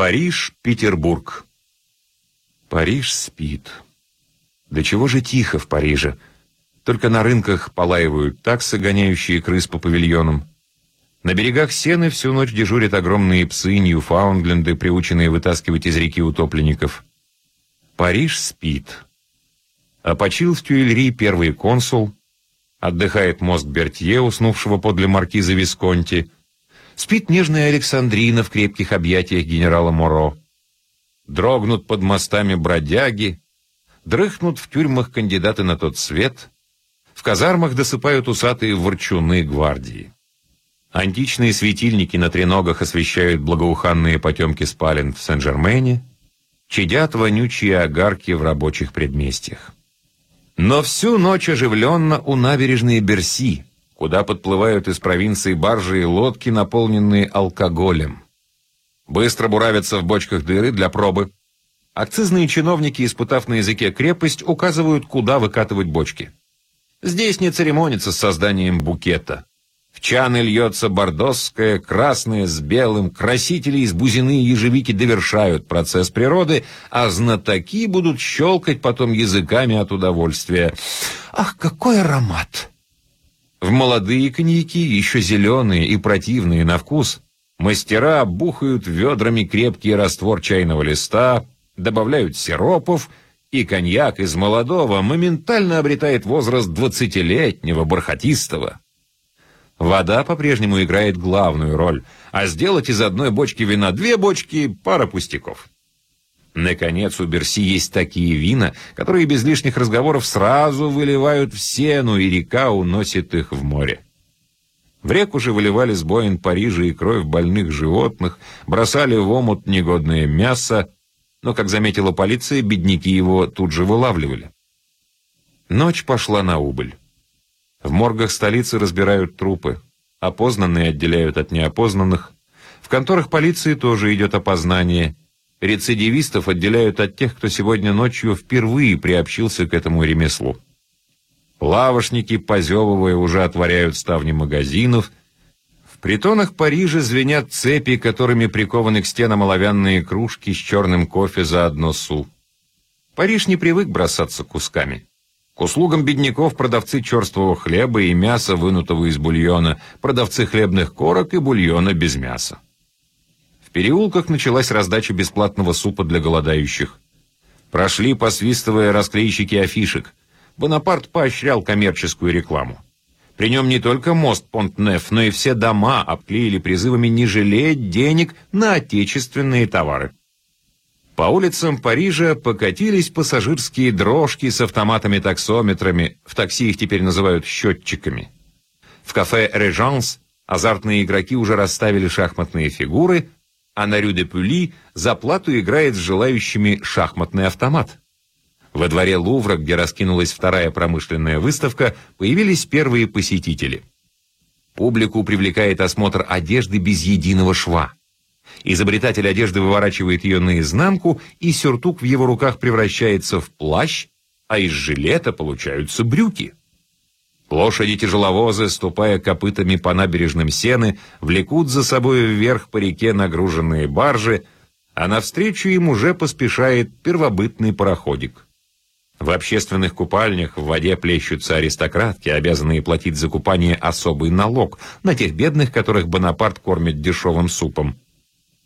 Париж, Петербург. Париж спит. До чего же тихо в Париже? Только на рынках полаивают таксы, гоняющие крыс по павильонам. На берегах Сены всю ночь дежурят огромные псы Ньюфаундленды, приученные вытаскивать из реки утопленников. Париж спит. А почил в Тюильри первый консул, отдыхает мозг Бертье, уснувшего подле маркиза Висконти, спит нежная Александрина в крепких объятиях генерала Моро. Дрогнут под мостами бродяги, дрыхнут в тюрьмах кандидаты на тот свет, в казармах досыпают усатые ворчуны гвардии. Античные светильники на треногах освещают благоуханные потемки спален в Сен-Жермене, чадят вонючие огарки в рабочих предместьях. Но всю ночь оживленно у набережной Берси, куда подплывают из провинции баржи и лодки, наполненные алкоголем. Быстро буравятся в бочках дыры для пробы. Акцизные чиновники, испытав на языке крепость, указывают, куда выкатывать бочки. Здесь не церемонится с созданием букета. В чаны льется бордосское, красное с белым, красители из бузины и ежевики довершают процесс природы, а знатоки будут щелкать потом языками от удовольствия. Ах, какой аромат! В молодые коньяки, еще зеленые и противные на вкус, мастера бухают ведрами крепкий раствор чайного листа, добавляют сиропов, и коньяк из молодого моментально обретает возраст двадцатилетнего, бархатистого. Вода по-прежнему играет главную роль, а сделать из одной бочки вина две бочки – пара пустяков. Наконец, у Берси есть такие вина, которые без лишних разговоров сразу выливают в сену, и река уносит их в море. В реку же выливали с боин Парижа и кровь больных животных, бросали в омут негодное мясо, но, как заметила полиция, бедняки его тут же вылавливали. Ночь пошла на убыль. В моргах столицы разбирают трупы. Опознанные отделяют от неопознанных. В конторах полиции тоже идет опознание. Рецидивистов отделяют от тех, кто сегодня ночью впервые приобщился к этому ремеслу. Лавошники, позевывая, уже отворяют ставни магазинов. В притонах Парижа звенят цепи, которыми прикованы к стенам оловянные кружки с черным кофе за одно су. Париж не привык бросаться кусками. К услугам бедняков продавцы черствого хлеба и мяса, вынутого из бульона, продавцы хлебных корок и бульона без мяса. В переулках началась раздача бесплатного супа для голодающих. Прошли, посвистывая, расклейщики афишек. Бонапарт поощрял коммерческую рекламу. При нем не только мост Понт-Неф, но и все дома обклеили призывами не жалеть денег на отечественные товары. По улицам Парижа покатились пассажирские дрожки с автоматами-таксометрами, в такси их теперь называют счетчиками. В кафе «Режанс» азартные игроки уже расставили шахматные фигуры, а на Рю-де-Пюли за плату играет с желающими шахматный автомат. Во дворе Лувра, где раскинулась вторая промышленная выставка, появились первые посетители. Публику привлекает осмотр одежды без единого шва. Изобретатель одежды выворачивает ее наизнанку, и сюртук в его руках превращается в плащ, а из жилета получаются брюки. Лошади-тяжеловозы, ступая копытами по набережным сены, влекут за собой вверх по реке нагруженные баржи, а навстречу им уже поспешает первобытный пароходик. В общественных купальнях в воде плещутся аристократки, обязанные платить за купание особый налог на тех бедных, которых Бонапарт кормит дешевым супом.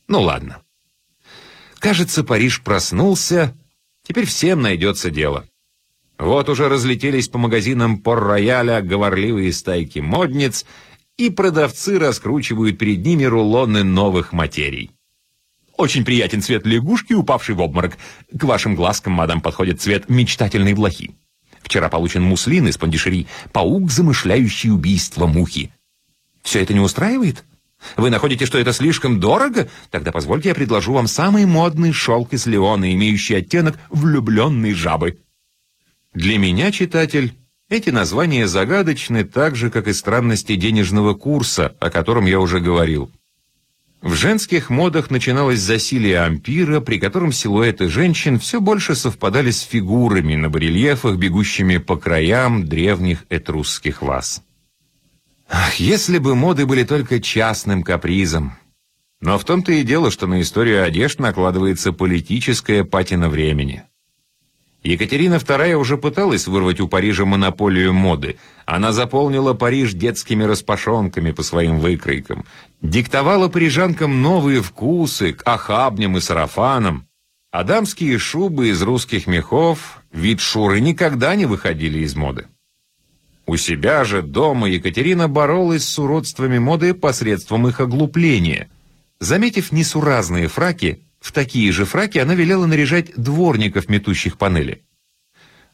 Ну ладно. Кажется, Париж проснулся. Теперь всем найдется дело. Вот уже разлетелись по магазинам пор-рояля говорливые стайки модниц, и продавцы раскручивают перед ними рулоны новых материй. Очень приятен цвет лягушки, упавший в обморок. К вашим глазкам, мадам, подходит цвет мечтательной блохи. Вчера получен муслин из пандишери, паук, замышляющий убийство мухи. Все это не устраивает? Вы находите, что это слишком дорого? Тогда позвольте я предложу вам самый модный шелк из Леона, имеющий оттенок влюбленной жабы. Для меня, читатель, эти названия загадочны так же, как и странности денежного курса, о котором я уже говорил. В женских модах начиналось засилие ампира, при котором силуэты женщин все больше совпадали с фигурами на барельефах, бегущими по краям древних этрусских ваз. Ах, если бы моды были только частным капризом. Но в том-то и дело, что на историю одежд накладывается политическая патина времени. Екатерина II уже пыталась вырвать у Парижа монополию моды. Она заполнила Париж детскими распашонками по своим выкройкам, диктовала парижанкам новые вкусы к охабням и сарафанам, а дамские шубы из русских мехов, вид шуры, никогда не выходили из моды. У себя же дома Екатерина боролась с уродствами моды посредством их оглупления. Заметив несуразные фраки, в такие же фраки она велела наряжать дворников, метущих панели.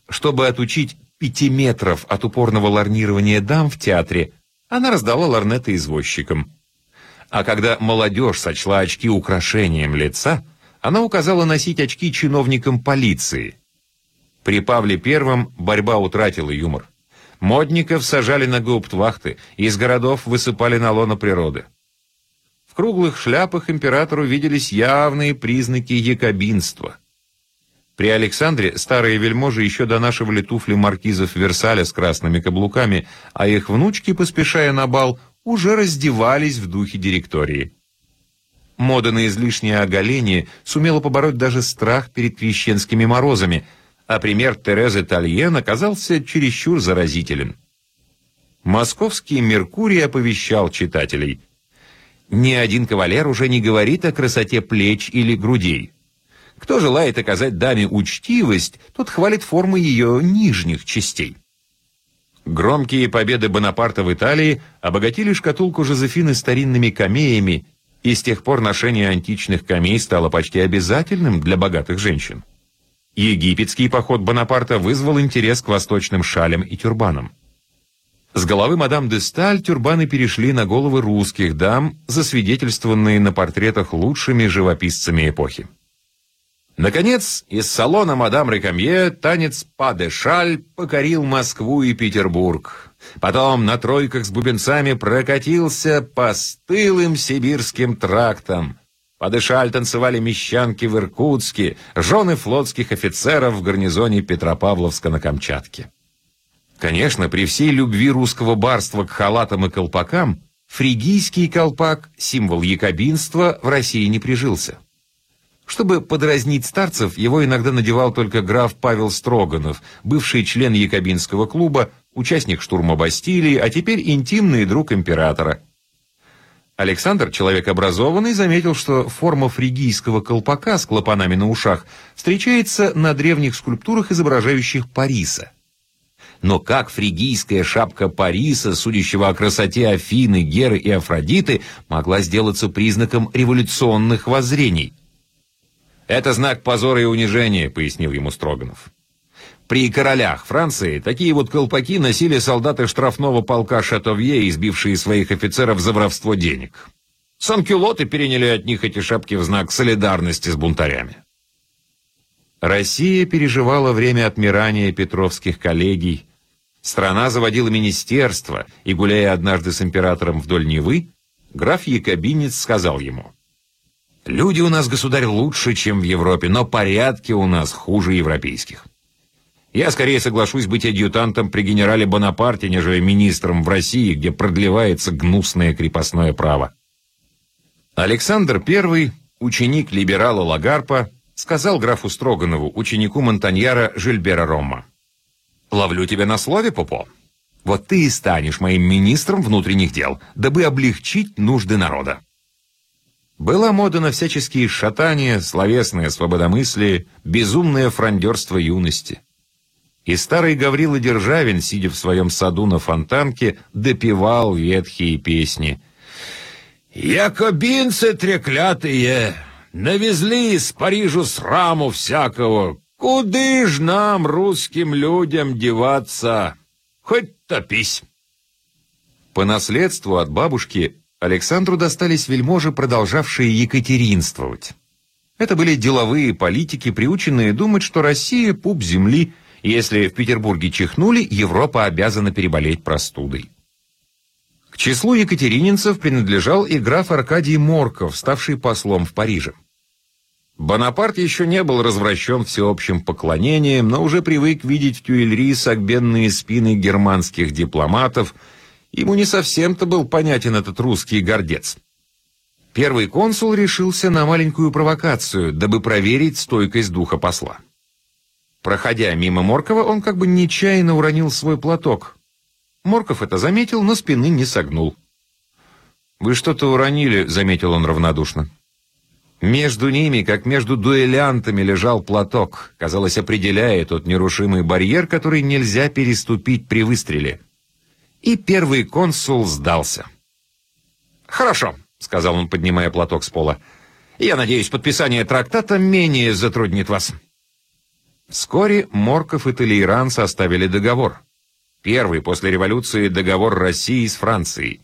Чтобы отучить пяти метров от упорного ларнирования дам в театре, она раздала ларнеты извозчикам. А когда молодежь сочла очки украшением лица, она указала носить очки чиновникам полиции. При Павле I борьба утратила юмор. Модников сажали на гауптвахты, из городов высыпали на лоно природы. В круглых шляпах императору виделись явные признаки якобинства. При Александре старые вельможи еще донашивали туфли маркизов Версаля с красными каблуками, а их внучки, поспешая на бал, уже раздевались в духе директории. Мода на излишнее оголение сумела побороть даже страх перед крещенскими морозами, а пример Терезы Тальен оказался чересчур заразителен. Московский «Меркурий» оповещал читателей – ни один кавалер уже не говорит о красоте плеч или грудей. Кто желает оказать даме учтивость, тот хвалит формы ее нижних частей. Громкие победы Бонапарта в Италии обогатили шкатулку Жозефины старинными камеями, и с тех пор ношение античных камей стало почти обязательным для богатых женщин. Египетский поход Бонапарта вызвал интерес к восточным шалям и тюрбанам. С головы мадам де Сталь тюрбаны перешли на головы русских дам, засвидетельствованные на портретах лучшими живописцами эпохи. Наконец, из салона мадам Рекамье танец «Па де Шаль» покорил Москву и Петербург. Потом на тройках с бубенцами прокатился по стылым сибирским трактам. «Па де Шаль» танцевали мещанки в Иркутске, жены флотских офицеров в гарнизоне Петропавловска на Камчатке. Конечно, при всей любви русского барства к халатам и колпакам, фригийский колпак, символ якобинства, в России не прижился. Чтобы подразнить старцев, его иногда надевал только граф Павел Строганов, бывший член якобинского клуба, участник штурма Бастилии, а теперь интимный друг императора. Александр, человек образованный, заметил, что форма фригийского колпака с клапанами на ушах встречается на древних скульптурах, изображающих Париса. Но как фригийская шапка Париса, судящего о красоте Афины, Геры и Афродиты, могла сделаться признаком революционных воззрений? «Это знак позора и унижения», — пояснил ему Строганов. При королях Франции такие вот колпаки носили солдаты штрафного полка Шатовье, избившие своих офицеров за воровство денег. Санкюлоты переняли от них эти шапки в знак солидарности с бунтарями. Россия переживала время отмирания петровских коллегий, Страна заводила министерство, и, гуляя однажды с императором вдоль Невы, граф Якобинец сказал ему, «Люди у нас, государь, лучше, чем в Европе, но порядки у нас хуже европейских. Я скорее соглашусь быть адъютантом при генерале Бонапарте, нежели министром в России, где продлевается гнусное крепостное право». Александр I, ученик либерала Лагарпа, сказал графу Строганову, ученику Монтаньяра Жильбера Рома, Ловлю тебя на слове, Попо. Вот ты и станешь моим министром внутренних дел, дабы облегчить нужды народа. Была мода на всяческие шатания, словесное свободомыслие, безумное фрондерство юности. И старый Гаврила Державин, сидя в своем саду на фонтанке, допевал ветхие песни. «Якобинцы треклятые, навезли из Парижу сраму всякого, Куды ж нам, русским людям, деваться? Хоть топись. По наследству от бабушки Александру достались вельможи, продолжавшие екатеринствовать. Это были деловые политики, приученные думать, что Россия — пуп земли, если в Петербурге чихнули, Европа обязана переболеть простудой. К числу екатерининцев принадлежал и граф Аркадий Морков, ставший послом в Париже. Бонапарт еще не был развращен всеобщим поклонением, но уже привык видеть в Тюильри согбенные спины германских дипломатов. Ему не совсем-то был понятен этот русский гордец. Первый консул решился на маленькую провокацию, дабы проверить стойкость духа посла. Проходя мимо Моркова, он как бы нечаянно уронил свой платок. Морков это заметил, но спины не согнул. «Вы что-то уронили», — заметил он равнодушно. Между ними, как между дуэлянтами, лежал платок, казалось, определяя тот нерушимый барьер, который нельзя переступить при выстреле. И первый консул сдался. «Хорошо», — сказал он, поднимая платок с пола. «Я надеюсь, подписание трактата менее затруднит вас». Вскоре Морков и Толейран составили договор. Первый после революции договор России с Францией.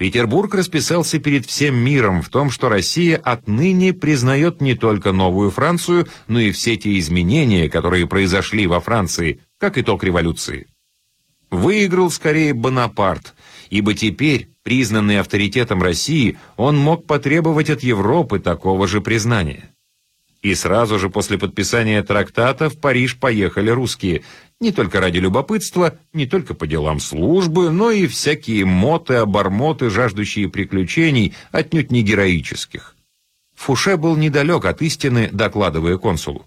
Петербург расписался перед всем миром в том, что Россия отныне признает не только новую Францию, но и все те изменения, которые произошли во Франции, как итог революции. Выиграл скорее Бонапарт, ибо теперь, признанный авторитетом России, он мог потребовать от Европы такого же признания. И сразу же после подписания трактата в Париж поехали русские, не только ради любопытства, не только по делам службы, но и всякие моты-обормоты, жаждущие приключений, отнюдь не героических. Фуше был недалек от истины, докладывая консулу.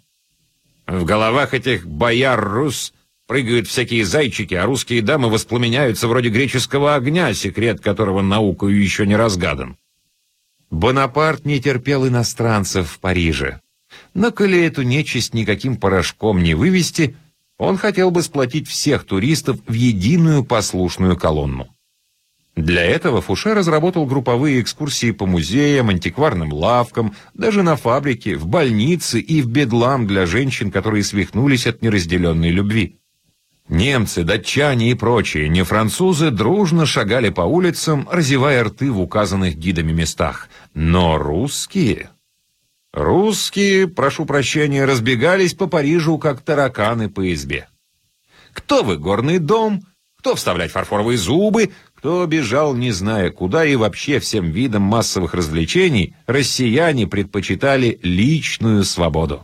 «В головах этих бояр-рус прыгают всякие зайчики, а русские дамы воспламеняются вроде греческого огня, секрет которого наукою еще не разгадан». Бонапарт не терпел иностранцев в Париже. Но коли эту нечисть никаким порошком не вывести, он хотел бы сплотить всех туристов в единую послушную колонну. Для этого Фуше разработал групповые экскурсии по музеям, антикварным лавкам, даже на фабрике, в больнице и в бедлам для женщин, которые свихнулись от неразделенной любви. Немцы, датчане и прочие, не французы, дружно шагали по улицам, разевая рты в указанных гидами местах. Но русские... Русские, прошу прощения, разбегались по Парижу, как тараканы по избе. Кто в игорный дом, кто вставлять фарфоровые зубы, кто бежал, не зная куда, и вообще всем видам массовых развлечений, россияне предпочитали личную свободу.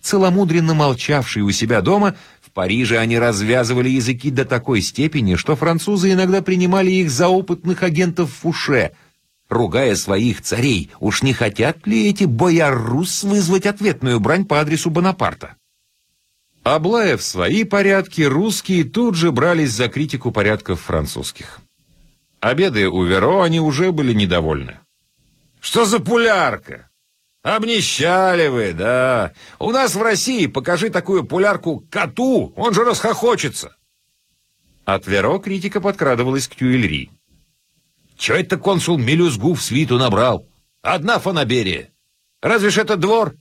Целомудренно молчавшие у себя дома, в Париже они развязывали языки до такой степени, что французы иногда принимали их за опытных агентов Фуше – ругая своих царей, уж не хотят ли эти боярус вызвать ответную брань по адресу Бонапарта? Облаев свои порядки, русские тут же брались за критику порядков французских. Обедая у Веро, они уже были недовольны. «Что за пулярка? Обнищали вы, да. У нас в России покажи такую пулярку коту, он же расхохочется». От Веро критика подкрадывалась к Тюильри. Че это консул мелюзгу в свиту набрал? Одна фанаберия. Разве ж это двор?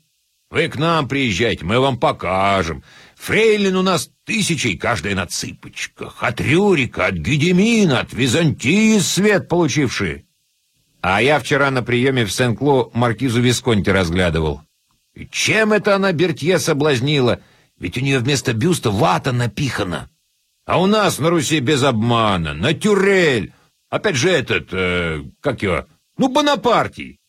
Вы к нам приезжайте, мы вам покажем. Фрейлин у нас тысячей, каждая на цыпочках. От Рюрика, от Гедемина, от Византии свет получившие. А я вчера на приеме в Сен-Кло маркизу Висконти разглядывал. И чем это она Бертье соблазнила? Ведь у нее вместо бюста вата напихана. А у нас на Руси без обмана, натюрель. Опять же этот, э, как его, ну, Бонапартий.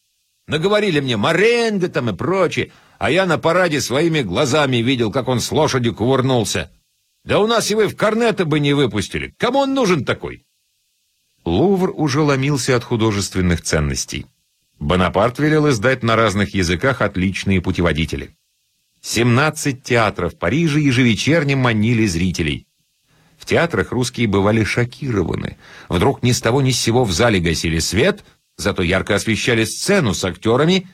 Наговорили мне Маренго там и прочее, а я на параде своими глазами видел, как он с лошадью кувырнулся. Да у нас его в корнета бы не выпустили. Кому он нужен такой? Лувр уже ломился от художественных ценностей. Бонапарт велел издать на разных языках отличные путеводители. 17 театров Парижа ежевечерне манили зрителей. В театрах русские бывали шокированы. Вдруг ни с того ни с сего в зале гасили свет, зато ярко освещали сцену с актерами,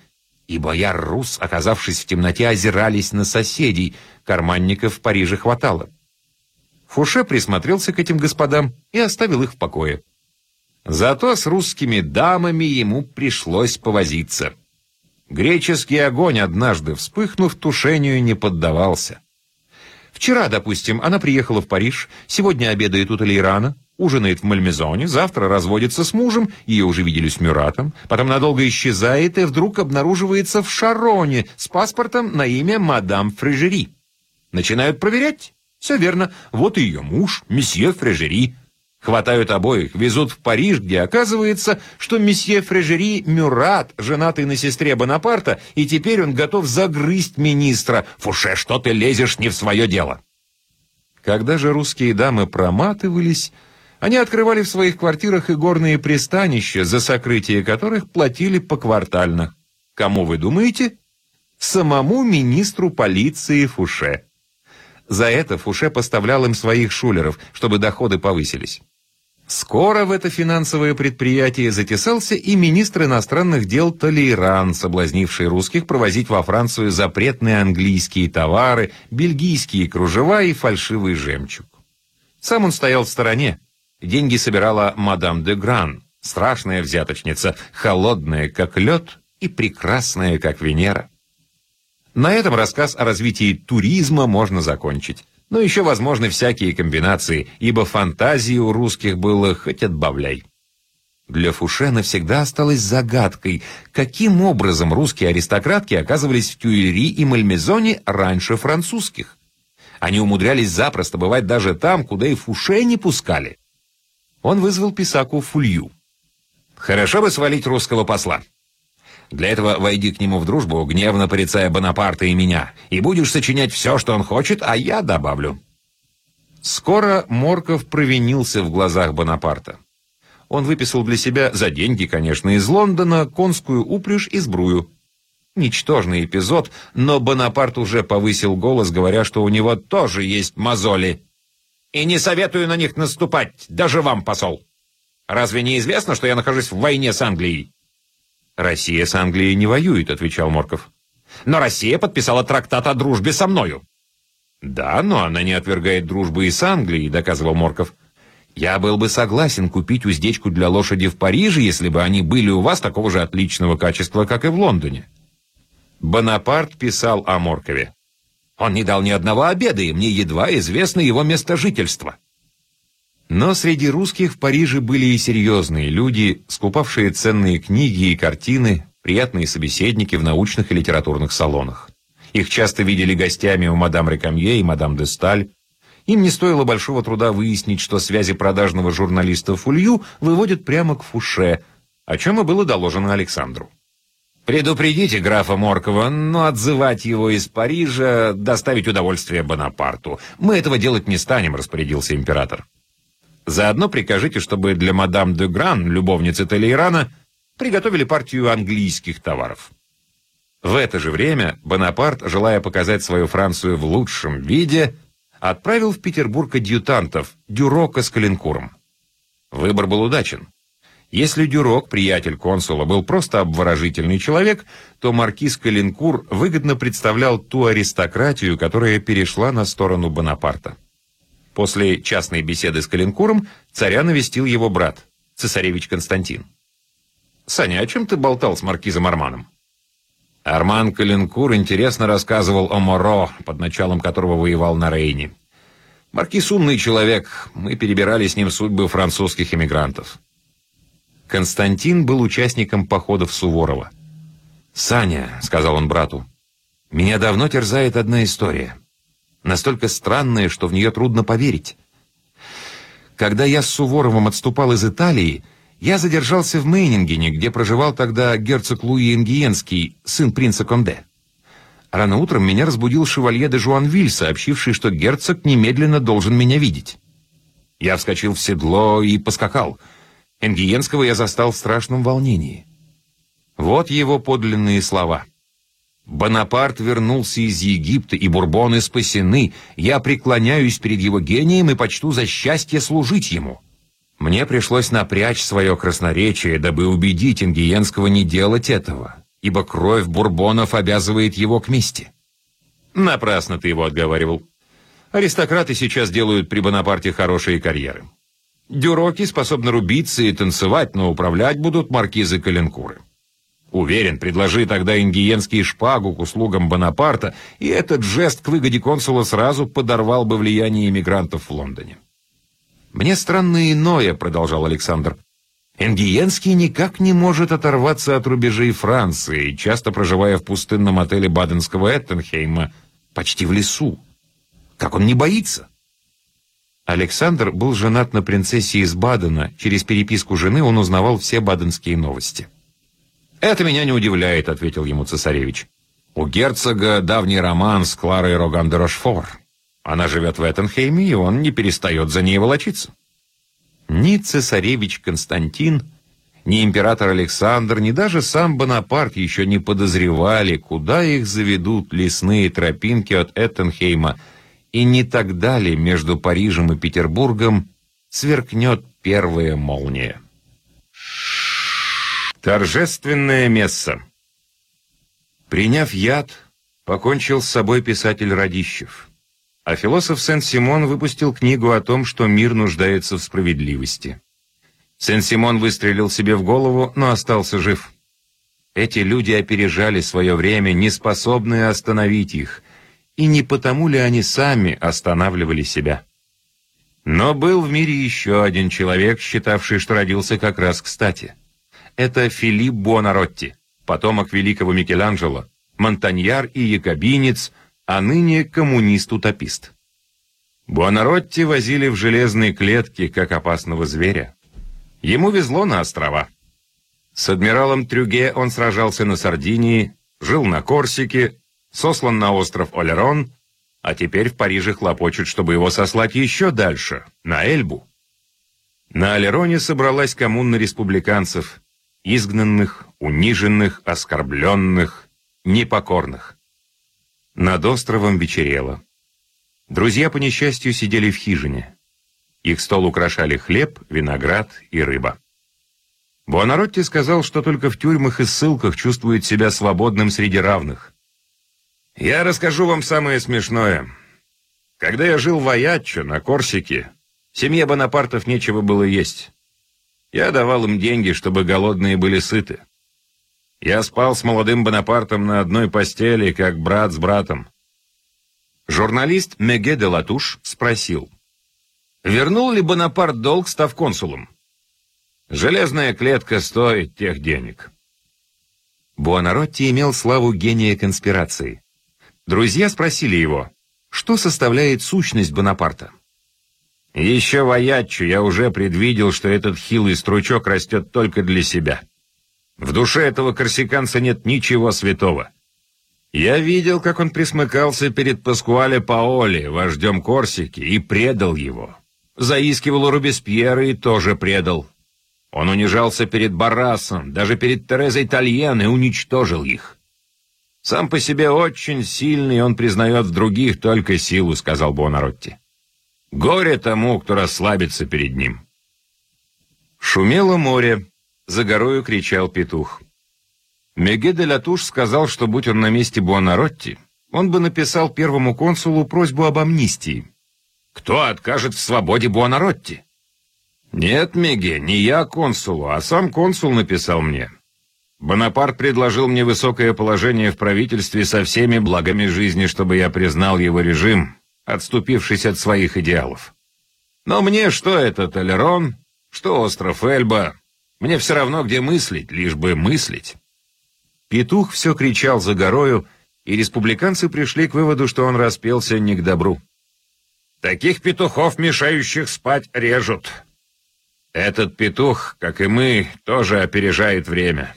и бояр рус, оказавшись в темноте, озирались на соседей. Карманников в Париже хватало. Фуше присмотрелся к этим господам и оставил их в покое. Зато с русскими дамами ему пришлось повозиться. Греческий огонь, однажды вспыхнув, тушению не поддавался. Вчера, допустим, она приехала в Париж, сегодня обедает у Толейрана, ужинает в Мальмезоне, завтра разводится с мужем, ее уже видели с Мюратом, потом надолго исчезает и вдруг обнаруживается в Шароне с паспортом на имя мадам Фрежери. Начинают проверять. Все верно, вот ее муж, месье Фрежери. Хватают обоих, везут в Париж, где оказывается, что месье Фрежери Мюрат, женатый на сестре Бонапарта, и теперь он готов загрызть министра. Фуше, что ты лезешь не в свое дело? Когда же русские дамы проматывались, Они открывали в своих квартирах и пристанища, за сокрытие которых платили поквартально. Кому вы думаете? Самому министру полиции Фуше. За это Фуше поставлял им своих шулеров, чтобы доходы повысились. Скоро в это финансовое предприятие затесался и министр иностранных дел Толейран, соблазнивший русских провозить во Францию запретные английские товары, бельгийские кружева и фальшивый жемчуг. Сам он стоял в стороне. Деньги собирала мадам де Гран, страшная взяточница, холодная, как лед, и прекрасная, как Венера. На этом рассказ о развитии туризма можно закончить. Но еще возможны всякие комбинации, ибо фантазии у русских было хоть отбавляй. Для Фуше навсегда осталось загадкой, каким образом русские аристократки оказывались в Тюильри и Мальмезоне раньше французских. Они умудрялись запросто бывать даже там, куда и Фуше не пускали. Он вызвал писаку Фулью. «Хорошо бы свалить русского посла. Для этого войди к нему в дружбу, гневно порицая Бонапарта и меня, и будешь сочинять все, что он хочет, а я добавлю». Скоро Морков провинился в глазах Бонапарта. Он выписал для себя, за деньги, конечно, из Лондона, конскую упряжь и сбрую. Ничтожный эпизод, но Бонапарт уже повысил голос, говоря, что у него тоже есть мозоли. «И не советую на них наступать, даже вам, посол. Разве не известно, что я нахожусь в войне с Англией?» «Россия с Англией не воюет», — отвечал Морков. «Но Россия подписала трактат о дружбе со мною». «Да, но она не отвергает дружбы и с Англией», — доказывал Морков. «Я был бы согласен купить уздечку для лошади в Париже, если бы они были у вас такого же отличного качества, как и в Лондоне». Бонапарт писал о Моркове. «Он не дал ни одного обеда, и мне едва известно его место жительства». Но среди русских в Париже были и серьезные люди, скупавшие ценные книги и картины, приятные собеседники в научных и литературных салонах. Их часто видели гостями у мадам Рекамье и мадам де Сталь. Им не стоило большого труда выяснить, что связи продажного журналиста Фулью выводят прямо к Фуше, о чем и было доложено Александру. «Предупредите графа Моркова, но отзывать его из Парижа, доставить удовольствие Бонапарту. Мы этого делать не станем», — распорядился император. Заодно прикажите, чтобы для мадам де Гран, любовницы Толейрана, приготовили партию английских товаров. В это же время Бонапарт, желая показать свою Францию в лучшем виде, отправил в Петербург адъютантов Дюрока с Калинкуром. Выбор был удачен. Если Дюрок, приятель консула, был просто обворожительный человек, то маркиз Калинкур выгодно представлял ту аристократию, которая перешла на сторону Бонапарта. После частной беседы с Калинкуром царя навестил его брат, цесаревич Константин. «Саня, о чем ты болтал с маркизом Арманом?» Арман Калинкур интересно рассказывал о Моро, под началом которого воевал на Рейне. Маркиз умный человек, мы перебирали с ним судьбы французских эмигрантов. Константин был участником походов Суворова. «Саня», — сказал он брату, — «меня давно терзает одна история настолько странная, что в нее трудно поверить. Когда я с Суворовым отступал из Италии, я задержался в Мейнингене, где проживал тогда герцог Луи Ингиенский, сын принца Конде. Рано утром меня разбудил шевалье де Жуанвиль, сообщивший, что герцог немедленно должен меня видеть. Я вскочил в седло и поскакал. Энгиенского я застал в страшном волнении. Вот его подлинные слова. Бонапарт вернулся из Египта, и бурбоны спасены. Я преклоняюсь перед его гением и почту за счастье служить ему. Мне пришлось напрячь свое красноречие, дабы убедить Ингиенского не делать этого, ибо кровь бурбонов обязывает его к мести. Напрасно ты его отговаривал. Аристократы сейчас делают при Бонапарте хорошие карьеры. Дюроки способны рубиться и танцевать, но управлять будут маркизы Калинкуры. Уверен, предложи тогда ингиенский шпагу к услугам Бонапарта, и этот жест к выгоде консула сразу подорвал бы влияние иммигрантов в Лондоне. «Мне странно иное», — продолжал Александр. «Энгиенский никак не может оторваться от рубежей Франции, часто проживая в пустынном отеле баденского Эттенхейма, почти в лесу. Как он не боится?» Александр был женат на принцессе из Бадена. Через переписку жены он узнавал все баденские новости. «Это меня не удивляет», — ответил ему цесаревич. «У герцога давний роман с Кларой Роган де Рошфор. Она живет в Эттенхейме, и он не перестает за ней волочиться». Ни цесаревич Константин, ни император Александр, ни даже сам Бонапарт еще не подозревали, куда их заведут лесные тропинки от Эттенхейма, и не тогда ли между Парижем и Петербургом сверкнет первая молния. Торжественное место. Приняв яд, покончил с собой писатель Радищев. А философ Сен-Симон выпустил книгу о том, что мир нуждается в справедливости. Сен-Симон выстрелил себе в голову, но остался жив. Эти люди опережали свое время, не способные остановить их, и не потому ли они сами останавливали себя. Но был в мире еще один человек, считавший, что родился как раз кстати. Это Филипп Буонаротти, потомок великого Микеланджело, монтаньяр и якобинец, а ныне коммунист-утопист. Буонаротти возили в железные клетки, как опасного зверя. Ему везло на острова. С адмиралом Трюге он сражался на Сардинии, жил на Корсике, сослан на остров Олерон, а теперь в Париже хлопочут, чтобы его сослать еще дальше, на Эльбу. На Олероне собралась коммуна республиканцев, изгнанных, униженных, оскорбленных, непокорных. Над островом вечерело. Друзья, по несчастью, сидели в хижине. Их стол украшали хлеб, виноград и рыба. Буонаротти сказал, что только в тюрьмах и ссылках чувствует себя свободным среди равных. «Я расскажу вам самое смешное. Когда я жил в Аяччо, на Корсике, семье Бонапартов нечего было есть. Я давал им деньги, чтобы голодные были сыты. Я спал с молодым Бонапартом на одной постели, как брат с братом. Журналист Меге де Латуш спросил, вернул ли Бонапарт долг, став консулом? Железная клетка стоит тех денег. Буонаротти имел славу гения конспирации. Друзья спросили его, что составляет сущность Бонапарта. Еще в Аяччу я уже предвидел, что этот хилый стручок растет только для себя. В душе этого корсиканца нет ничего святого. Я видел, как он присмыкался перед Паскуале Паоли, вождем Корсики, и предал его. Заискивал у Робеспьера и тоже предал. Он унижался перед Барасом, даже перед Терезой Тальен и уничтожил их. «Сам по себе очень сильный, он признает в других только силу», — сказал Буонаротти. «Горе тому, кто расслабится перед ним». Шумело море, за горою кричал петух. Меге де Латуш сказал, что будь он на месте Буонаротти, он бы написал первому консулу просьбу об амнистии. Кто откажет в свободе Буонаротти? Нет, Меге, не я консулу, а сам консул написал мне. Бонапарт предложил мне высокое положение в правительстве со всеми благами жизни, чтобы я признал его режим, отступившись от своих идеалов. Но мне что это Толерон, что остров Эльба, мне все равно, где мыслить, лишь бы мыслить. Петух все кричал за горою, и республиканцы пришли к выводу, что он распелся не к добру. Таких петухов, мешающих спать, режут. Этот петух, как и мы, тоже опережает время.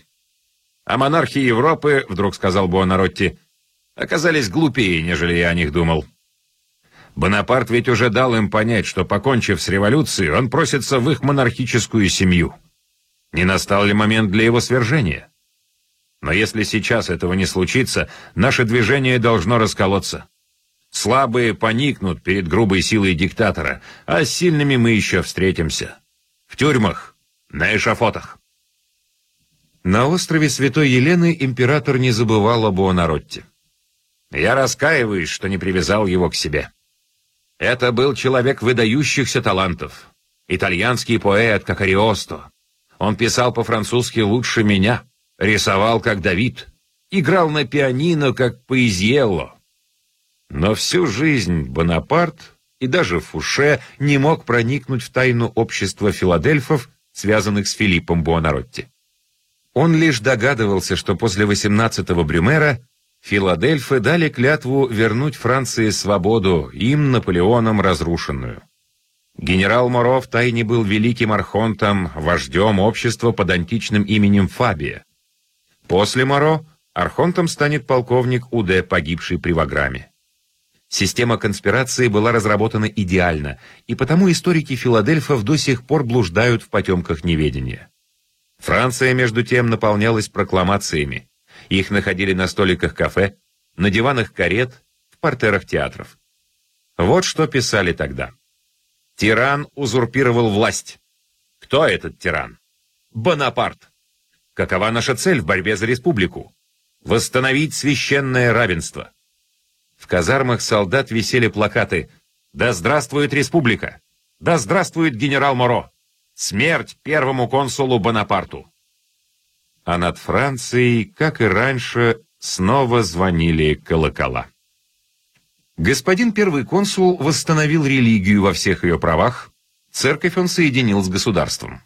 А монархи Европы, вдруг сказал Буонаротти, оказались глупее, нежели я о них думал. Бонапарт ведь уже дал им понять, что, покончив с революцией, он просится в их монархическую семью. Не настал ли момент для его свержения? Но если сейчас этого не случится, наше движение должно расколоться. Слабые поникнут перед грубой силой диктатора, а с сильными мы еще встретимся. В тюрьмах, на эшафотах. На острове Святой Елены император не забывал об Буонаротте. Я раскаиваюсь, что не привязал его к себе. Это был человек выдающихся талантов. Итальянский поэт, как Ариосто, он писал по-французски лучше меня, рисовал как Давид, играл на пианино как Поизьелло. Но всю жизнь Бонапарт и даже Фуше не мог проникнуть в тайну общества филадельфов, связанных с Филиппом Буонаротти. Он лишь догадывался, что после 18-го Брюмера Филадельфы дали клятву вернуть Франции свободу, им Наполеоном разрушенную. Генерал Моро тайне был великим архонтом, вождем общества под античным именем Фабия. После Моро архонтом станет полковник Уде, погибший при Ваграме. Система конспирации была разработана идеально, и потому историки Филадельфов до сих пор блуждают в потемках неведения. Франция, между тем, наполнялась прокламациями. Их находили на столиках кафе, на диванах карет, в портерах театров. Вот что писали тогда. Тиран узурпировал власть. Кто этот тиран? Бонапарт. Какова наша цель в борьбе за республику? Восстановить священное равенство. В казармах солдат висели плакаты «Да здравствует республика! Да здравствует генерал Моро! Смерть первому консулу Бонапарту!» А над Францией, как и раньше, снова звонили колокола. Господин первый консул восстановил религию во всех ее правах, церковь он соединил с государством.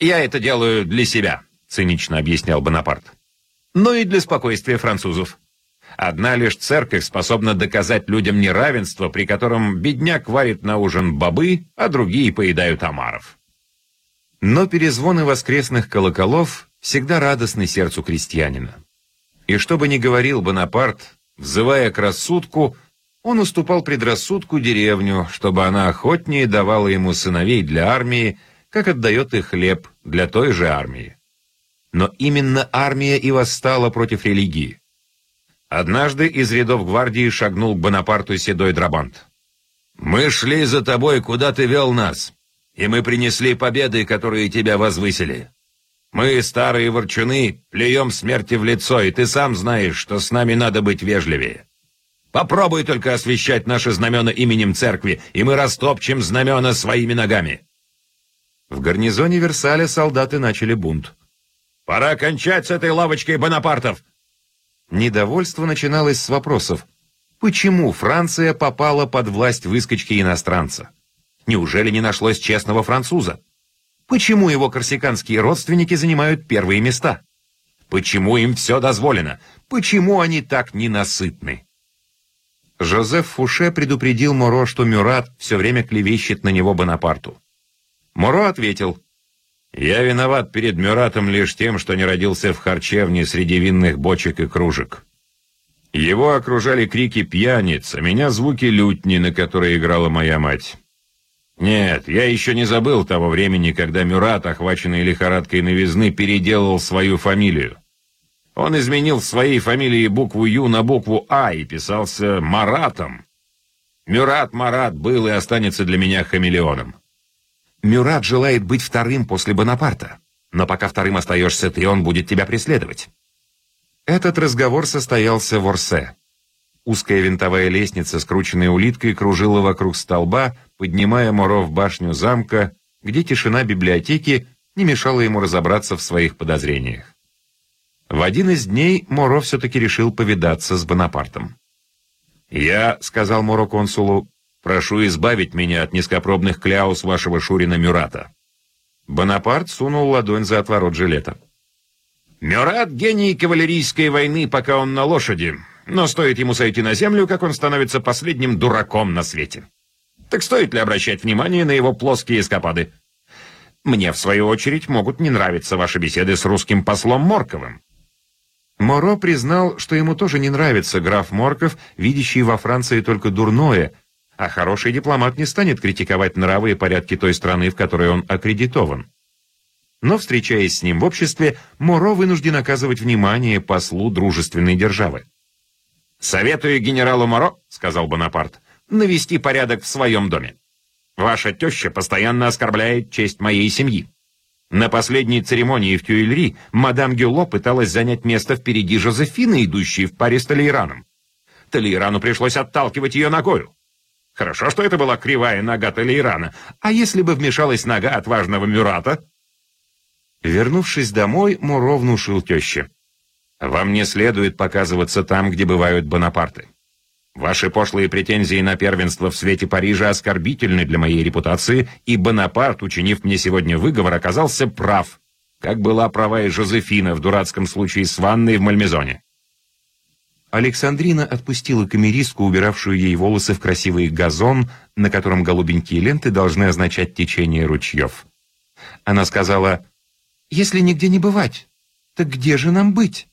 «Я это делаю для себя», — цинично объяснял Бонапарт. «Но и для спокойствия французов. Одна лишь церковь способна доказать людям неравенство, при котором бедняк варит на ужин бобы, а другие поедают омаров. Но перезвоны воскресных колоколов всегда радостны сердцу крестьянина. И что бы ни говорил Бонапарт, взывая к рассудку, он уступал предрассудку деревню, чтобы она охотнее давала ему сыновей для армии, как отдает их хлеб для той же армии. Но именно армия и восстала против религии. Однажды из рядов гвардии шагнул к Бонапарту седой Драбант. «Мы шли за тобой, куда ты вел нас, и мы принесли победы, которые тебя возвысили. Мы, старые ворчуны, плюем смерти в лицо, и ты сам знаешь, что с нами надо быть вежливее. Попробуй только освещать наши знамена именем церкви, и мы растопчем знамена своими ногами». В гарнизоне Версаля солдаты начали бунт. «Пора кончать с этой лавочкой Бонапартов!» Недовольство начиналось с вопросов. Почему Франция попала под власть выскочки иностранца? Неужели не нашлось честного француза? Почему его корсиканские родственники занимают первые места? Почему им все дозволено? Почему они так ненасытны? Жозеф Фуше предупредил Моро, что Мюрат все время клевещет на него Бонапарту. Моро ответил, я виноват перед Мюратом лишь тем, что не родился в харчевне среди винных бочек и кружек. Его окружали крики пьяниц, а меня звуки лютни, на которой играла моя мать. Нет, я еще не забыл того времени, когда Мюрат, охваченный лихорадкой новизны, переделал свою фамилию. Он изменил в своей фамилии букву «Ю» на букву «А» и писался Маратом. Мюрат Марат был и останется для меня хамелеоном. Мюрат желает быть вторым после Бонапарта, но пока вторым остаешься ты, он будет тебя преследовать. Этот разговор состоялся в Орсе. Узкая винтовая лестница, скрученная улиткой, кружила вокруг столба, поднимая Моро в башню замка, где тишина библиотеки не мешала ему разобраться в своих подозрениях. В один из дней Моро все-таки решил повидаться с Бонапартом. «Я», — сказал Моро консулу, Прошу избавить меня от низкопробных кляус вашего Шурина Мюрата». Бонапарт сунул ладонь за отворот жилета. «Мюрат — гений кавалерийской войны, пока он на лошади, но стоит ему сойти на землю, как он становится последним дураком на свете. Так стоит ли обращать внимание на его плоские эскапады? Мне, в свою очередь, могут не нравиться ваши беседы с русским послом Морковым». Моро признал, что ему тоже не нравится граф Морков, видящий во Франции только дурное — а хороший дипломат не станет критиковать нравы и порядки той страны, в которой он аккредитован. Но, встречаясь с ним в обществе, Моро вынужден оказывать внимание послу дружественной державы. «Советую генералу Моро», — сказал Бонапарт, — «навести порядок в своем доме. Ваша теща постоянно оскорбляет честь моей семьи. На последней церемонии в Тюильри мадам Гюло пыталась занять место впереди Жозефины, идущей в паре с Толейраном. Толейрану пришлось отталкивать ее ногою. Хорошо, что это была кривая нога Талейрана. А если бы вмешалась нога отважного Мюрата? Вернувшись домой, Муро внушил теще. «Вам не следует показываться там, где бывают Бонапарты. Ваши пошлые претензии на первенство в свете Парижа оскорбительны для моей репутации, и Бонапарт, учинив мне сегодня выговор, оказался прав, как была права и Жозефина в дурацком случае с ванной в Мальмезоне. Александрина отпустила камеристку, убиравшую ей волосы в красивый газон, на котором голубенькие ленты должны означать течение ручьев. Она сказала, «Если нигде не бывать, так где же нам быть?»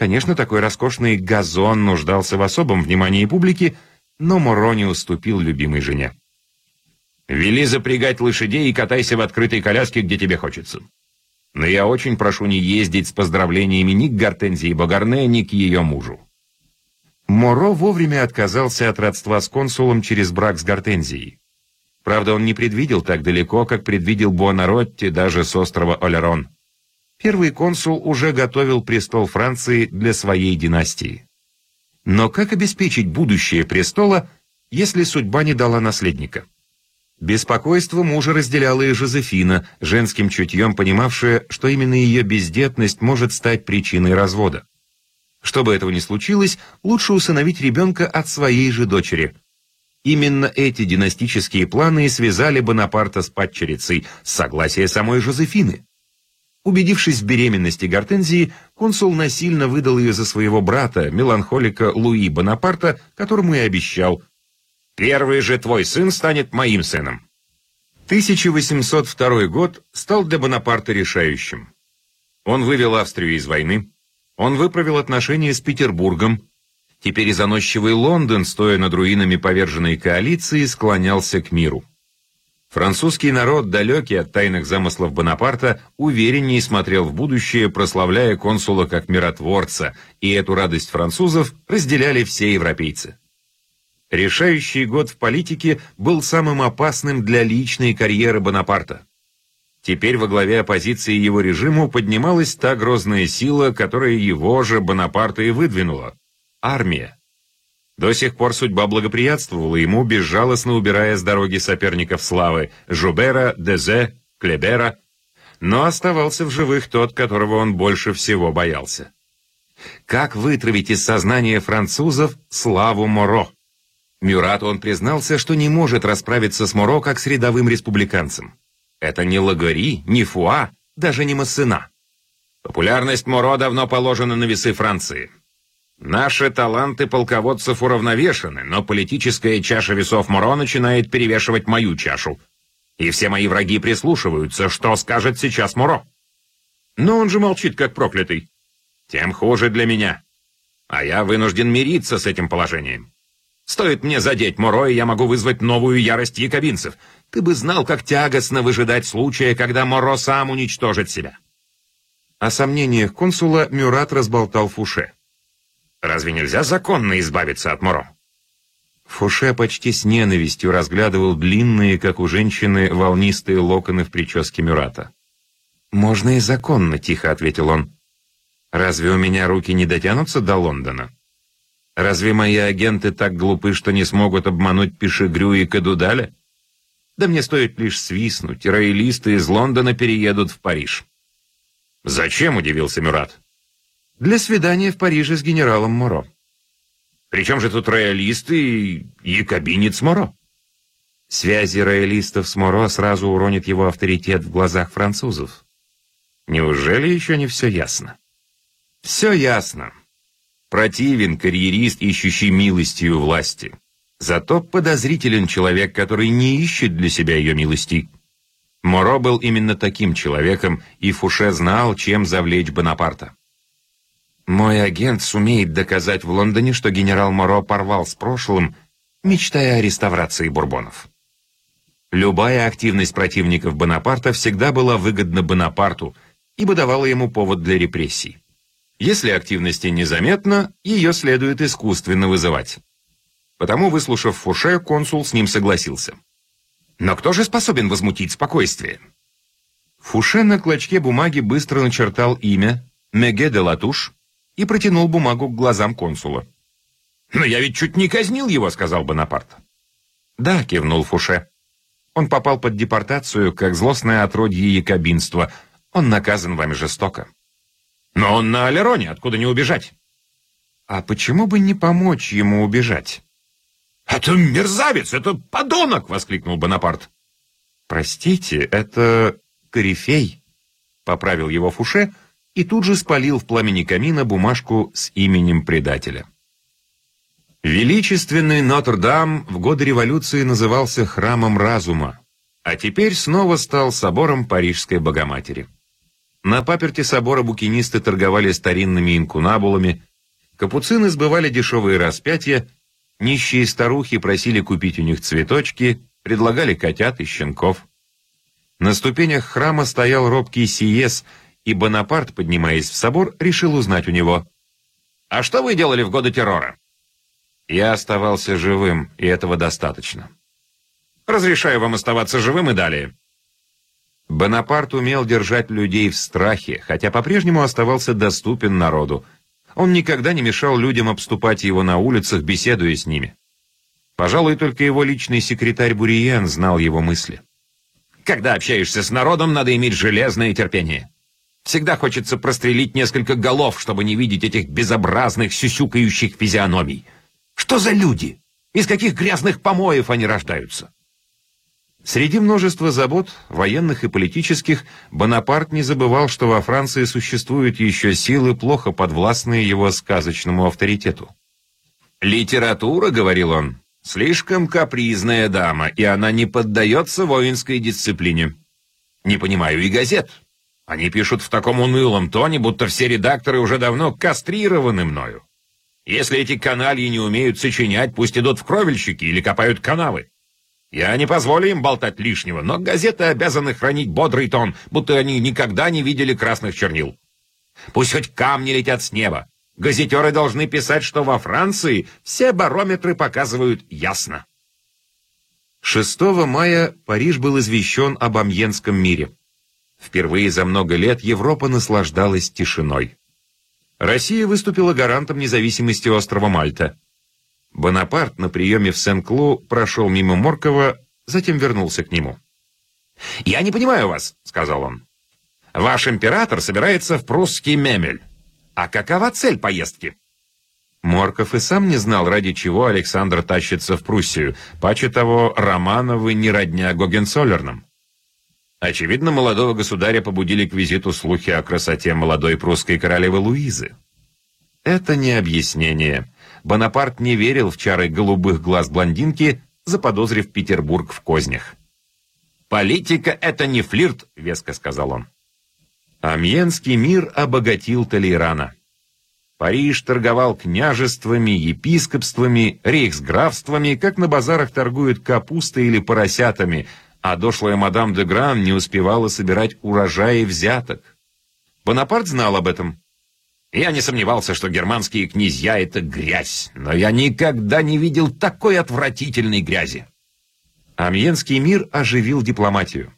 Конечно, такой роскошный газон нуждался в особом внимании публики, но Моро не уступил любимой жене. «Вели запрягать лошадей и катайся в открытой коляске, где тебе хочется. Но я очень прошу не ездить с поздравлениями ни к Гортензии Багарне, ни к ее мужу». Моро вовремя отказался от родства с консулом через брак с Гортензией. Правда, он не предвидел так далеко, как предвидел Буонаротти даже с острова Олерон. Первый консул уже готовил престол Франции для своей династии. Но как обеспечить будущее престола, если судьба не дала наследника? Беспокойство мужа разделяла и Жозефина, женским чутьем понимавшая, что именно ее бездетность может стать причиной развода. Чтобы этого не случилось, лучше усыновить ребенка от своей же дочери. Именно эти династические планы и связали Бонапарта с падчерицей, с согласия самой Жозефины. Убедившись в беременности Гортензии, консул насильно выдал ее за своего брата, меланхолика Луи Бонапарта, которому и обещал «Первый же твой сын станет моим сыном». 1802 год стал для Бонапарта решающим. Он вывел Австрию из войны, он выправил отношения с Петербургом, теперь и заносчивый Лондон, стоя над руинами поверженной коалиции, склонялся к миру. Французский народ, далекий от тайных замыслов Бонапарта, увереннее смотрел в будущее, прославляя консула как миротворца, и эту радость французов разделяли все европейцы. Решающий год в политике был самым опасным для личной карьеры Бонапарта. Теперь во главе оппозиции его режиму поднималась та грозная сила, которая его же Бонапарта и выдвинула – армия. До сих пор судьба благоприятствовала ему, безжалостно убирая с дороги соперников славы Жубера, Дезе, Клебера, но оставался в живых тот, которого он больше всего боялся. Как вытравить из сознания французов славу Моро? Мюрату он признался, что не может расправиться с Моро как с рядовым республиканцем. Это не Лагори, не Фуа, даже не Массена. Популярность Моро давно положена на весы Франции. Наши таланты полководцев уравновешены, но политическая чаша весов Моро начинает перевешивать мою чашу. И все мои враги прислушиваются, что скажет сейчас Моро. Но он же молчит, как проклятый. Тем хуже для меня. А я вынужден мириться с этим положением. Стоит мне задеть Моро, и я могу вызвать новую ярость якобинцев. Ты бы знал, как тягостно выжидать случая, когда Моро сам уничтожит себя. О сомнениях консула Мюрат разболтал Фуше. Разве нельзя законно избавиться от Моро? Фуше почти с ненавистью разглядывал длинные, как у женщины, волнистые локоны в прическе Мюрата. «Можно и законно», — тихо ответил он. «Разве у меня руки не дотянутся до Лондона? Разве мои агенты так глупы, что не смогут обмануть Пешегрю и Кадудаля? Да мне стоит лишь свистнуть, роялисты из Лондона переедут в Париж». «Зачем?» — удивился Мюрат. Для свидания в Париже с генералом Моро. Причем же тут роялисты и якобинец Моро? Связи роялистов с Моро сразу уронит его авторитет в глазах французов. Неужели еще не все ясно? Все ясно. Противен карьерист, ищущий милостью власти. Зато подозрителен человек, который не ищет для себя ее милости. Моро был именно таким человеком, и Фуше знал, чем завлечь Бонапарта. Мой агент сумеет доказать в Лондоне, что генерал Моро порвал с прошлым, мечтая о реставрации бурбонов. Любая активность противников Бонапарта всегда была выгодна Бонапарту, ибо давала ему повод для репрессий. Если активности незаметно, ее следует искусственно вызывать. Потому, выслушав Фуше, консул с ним согласился. Но кто же способен возмутить спокойствие? Фуше на клочке бумаги быстро начертал имя Меге де Латуш, и протянул бумагу к глазам консула. «Но я ведь чуть не казнил его», — сказал Бонапарт. «Да», — кивнул Фуше. «Он попал под депортацию, как злостное отродье якобинства. Он наказан вами жестоко». «Но он на Алероне, откуда не убежать?» «А почему бы не помочь ему убежать?» «Это мерзавец, это подонок!» — воскликнул Бонапарт. «Простите, это корифей», — поправил его Фуше, — и тут же спалил в пламени камина бумажку с именем предателя. Величественный Нотр-Дам в годы революции назывался Храмом Разума, а теперь снова стал собором Парижской Богоматери. На паперти собора букинисты торговали старинными инкунабулами, капуцины сбывали дешевые распятия, Нищие старухи просили купить у них цветочки, предлагали котят и щенков. На ступенях храма стоял робкий Сиес, и Бонапарт, поднимаясь в собор, решил узнать у него. «А что вы делали в годы террора?» «Я оставался живым, и этого достаточно». «Разрешаю вам оставаться живым и далее». Бонапарт умел держать людей в страхе, хотя по-прежнему оставался доступен народу. Он никогда не мешал людям обступать его на улицах, беседуя с ними. Пожалуй, только его личный секретарь Буриен знал его мысли. Когда общаешься с народом, надо иметь железное терпение. Всегда хочется прострелить несколько голов, чтобы не видеть этих безобразных, сюсюкающих физиономий. Что за люди? Из каких грязных помоев они рождаются? Среди множества забот, военных и политических, Бонапарт не забывал, что во Франции существуют еще силы, плохо подвластные его сказочному авторитету. «Литература», — говорил он, — «слишком капризная дама, и она не поддается воинской дисциплине. Не понимаю и газет. Они пишут в таком унылом тоне, будто все редакторы уже давно кастрированы мною. Если эти канальи не умеют сочинять, пусть идут в кровельщики или копают канавы. Я не позволю им болтать лишнего, но газеты обязаны хранить бодрый тон, будто они никогда не видели красных чернил. Пусть хоть камни летят с неба. Газетеры должны писать, что во Франции все барометры показывают ясно. 6 мая Париж был извещен об Амьенском мире. Впервые за много лет Европа наслаждалась тишиной. Россия выступила гарантом независимости острова Мальта. Бонапарт на приеме в Сен-Клу прошел мимо Моркова, затем вернулся к нему. «Я не понимаю вас», — сказал он. «Ваш император собирается в прусский Мемель. А какова цель поездки?» Морков и сам не знал, ради чего Александр тащится в Пруссию. Паче того, Романовы не родня Гогенцоллерном. Очевидно, молодого государя побудили к визиту слухи о красоте молодой прусской королевы Луизы. Это не объяснение. Бонапарт не верил в чары голубых глаз блондинки, заподозрив Петербург в кознях. «Политика — это не флирт», — веско сказал он. Амьенский мир обогатил Толейрана. Париж торговал княжествами, епископствами, рейхсграфствами, как на базарах торгуют капустой или поросятами, а дошлая мадам де Гран не успевала собирать урожаи взяток. Бонапарт знал об этом. Я не сомневался, что германские князья — это грязь, но я никогда не видел такой отвратительной грязи. Амьенский мир оживил дипломатию.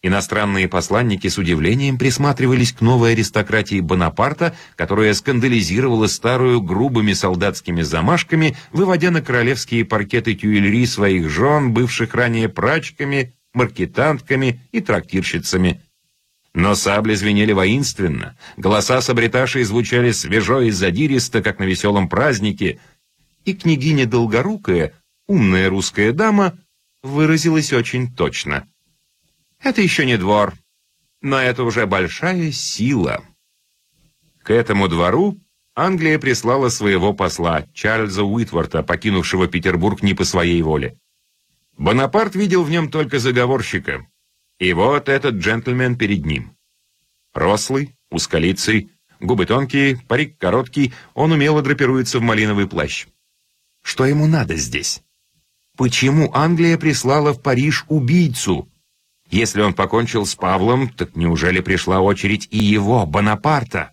Иностранные посланники с удивлением присматривались к новой аристократии Бонапарта, которая скандализировала старую грубыми солдатскими замашками, выводя на королевские паркеты тюильри своих жен, бывших ранее прачками, маркетантками и трактирщицами – но сабли звенели воинственно, голоса сабриташей звучали свежо и задиристо, как на веселом празднике, и княгиня Долгорукая, умная русская дама, выразилась очень точно. «Это еще не двор, но это уже большая сила». К этому двору Англия прислала своего посла, Чарльза Уитворта, покинувшего Петербург не по своей воле. Бонапарт видел в нем только заговорщика — и вот этот джентльмен перед ним. Рослый, узколицый, губы тонкие, парик короткий, он умело драпируется в малиновый плащ. Что ему надо здесь? Почему Англия прислала в Париж убийцу? Если он покончил с Павлом, так неужели пришла очередь и его, Бонапарта?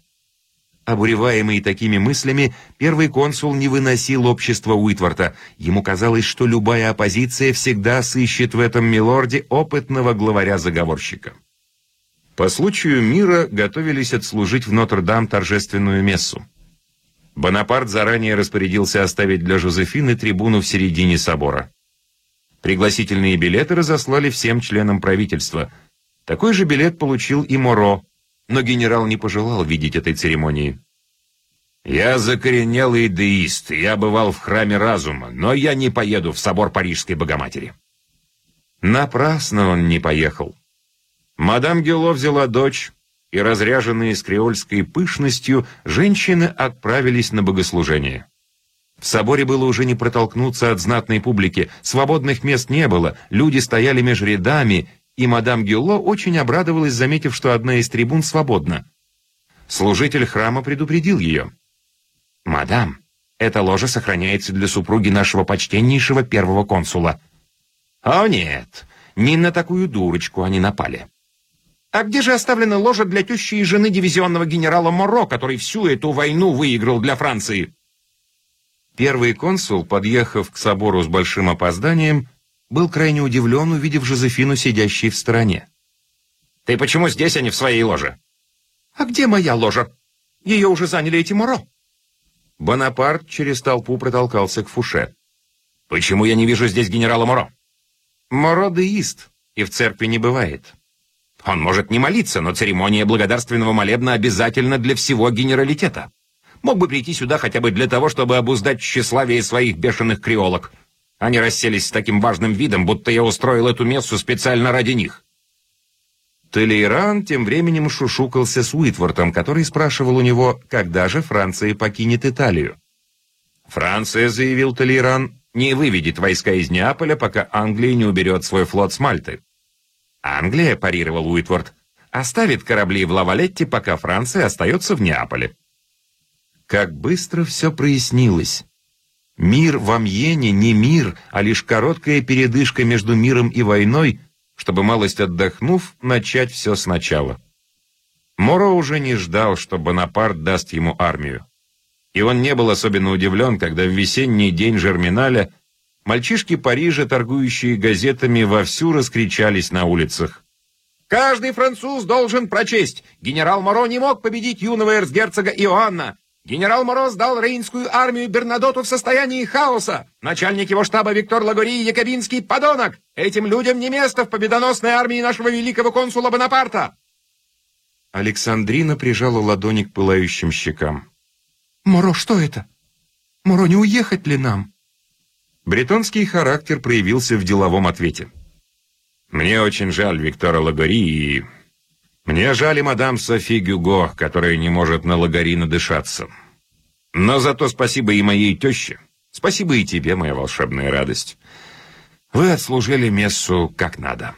Обуреваемый такими мыслями, первый консул не выносил общества Уитворта. Ему казалось, что любая оппозиция всегда сыщет в этом милорде опытного главаря-заговорщика. По случаю мира готовились отслужить в Нотр-Дам торжественную мессу. Бонапарт заранее распорядился оставить для Жозефины трибуну в середине собора. Пригласительные билеты разослали всем членам правительства. Такой же билет получил и Моро, но генерал не пожелал видеть этой церемонии. «Я закоренелый деист, я бывал в храме разума, но я не поеду в собор Парижской Богоматери». Напрасно он не поехал. Мадам Гело взяла дочь, и, разряженные с креольской пышностью, женщины отправились на богослужение. В соборе было уже не протолкнуться от знатной публики, свободных мест не было, люди стояли меж рядами, и мадам Гюлло очень обрадовалась, заметив, что одна из трибун свободна. Служитель храма предупредил ее. «Мадам, Эта ложа сохраняется для супруги нашего почтеннейшего первого консула. О нет, не на такую дурочку они напали. А где же оставлена ложа для тещи и жены дивизионного генерала Моро, который всю эту войну выиграл для Франции? Первый консул, подъехав к собору с большим опозданием, был крайне удивлен, увидев Жозефину, сидящей в стороне. «Ты почему здесь, а не в своей ложе?» «А где моя ложа? Ее уже заняли эти Моро». Бонапарт через толпу протолкался к Фуше. «Почему я не вижу здесь генерала Моро?» «Моро деист, и в церкви не бывает. Он может не молиться, но церемония благодарственного молебна обязательна для всего генералитета. Мог бы прийти сюда хотя бы для того, чтобы обуздать тщеславие своих бешеных креолок. Они расселись с таким важным видом, будто я устроил эту мессу специально ради них». Толейран тем временем шушукался с Уитвортом, который спрашивал у него, когда же Франция покинет Италию. «Франция», — заявил Толейран, — «не выведет войска из Неаполя, пока Англия не уберет свой флот с Мальты». «Англия», — парировал Уитворт, — «оставит корабли в Лавалетте, пока Франция остается в Неаполе». Как быстро все прояснилось. Мир в Амьене не мир, а лишь короткая передышка между миром и войной — чтобы, малость отдохнув, начать все сначала. Моро уже не ждал, что Бонапарт даст ему армию. И он не был особенно удивлен, когда в весенний день Жерминаля мальчишки Парижа, торгующие газетами, вовсю раскричались на улицах. «Каждый француз должен прочесть! Генерал Моро не мог победить юного эрцгерцога Иоанна! Генерал Мороз дал Рейнскую армию Бернадоту в состоянии хаоса. Начальник его штаба Виктор Лагори Якобинский подонок. Этим людям не место в победоносной армии нашего великого консула Бонапарта. Александрина прижала ладони к пылающим щекам. «Моро, что это? Моро, не уехать ли нам?» Бретонский характер проявился в деловом ответе. «Мне очень жаль Виктора Лагори и мне жаль мадам Софи Гюго, которая не может на лагари надышаться. Но зато спасибо и моей теще. Спасибо и тебе, моя волшебная радость. Вы отслужили мессу как надо».